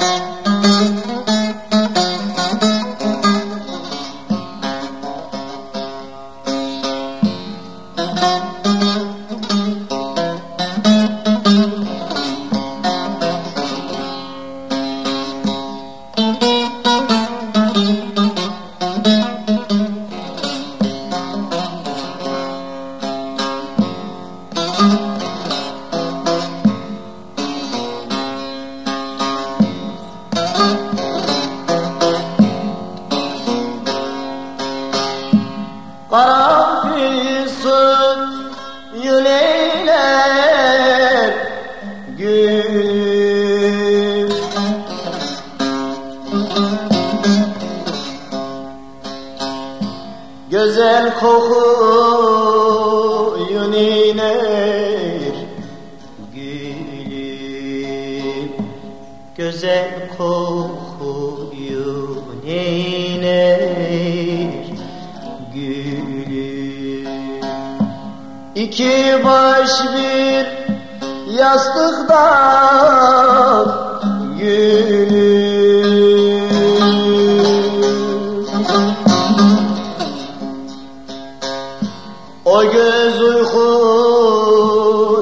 Thank you. Güzel kokuyun iner gülüm? Güzel kokuyun iner gülüm? İki baş bir yastıktan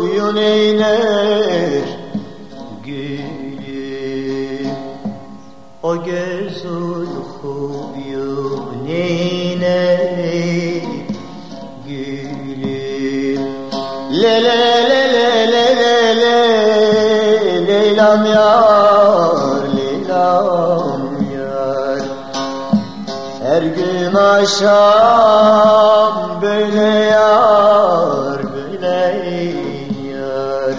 uykuyun eyler gülüm O göz uykuyun eyler gülüm Le le le le le le le Leylam yar Leylam yar. Her gün akşam böyle yar böyle yar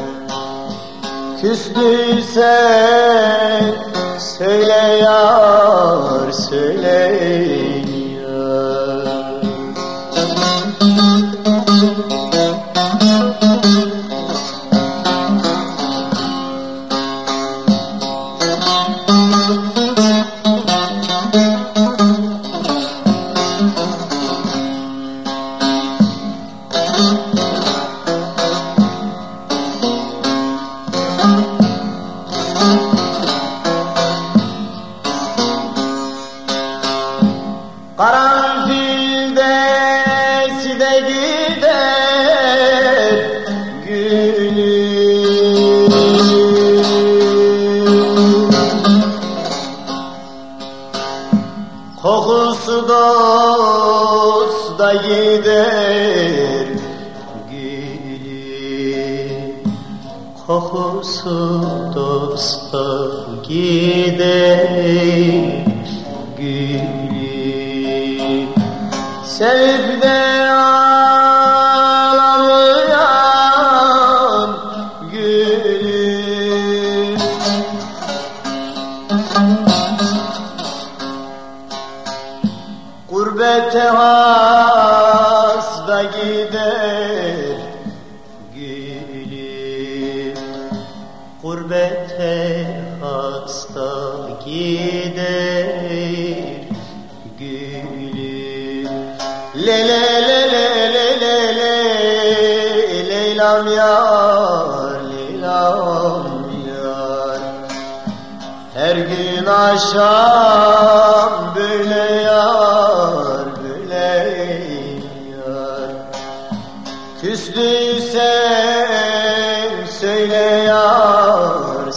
Küstüysen söyle yar söyle Karanfilde side gider gülüm. Kokusu dosta gider gülüm. Kokusu dosta gider gülüm Sevip de ağlamayan gülüm. Gurbete hasta gider gülüm. Gurbete hasta gider gülüm Le le le le le le le. Leyla'm yar, Leyla'm yar Her gün akşam böyle yar, böyle yar. Küstüysen söyle yar,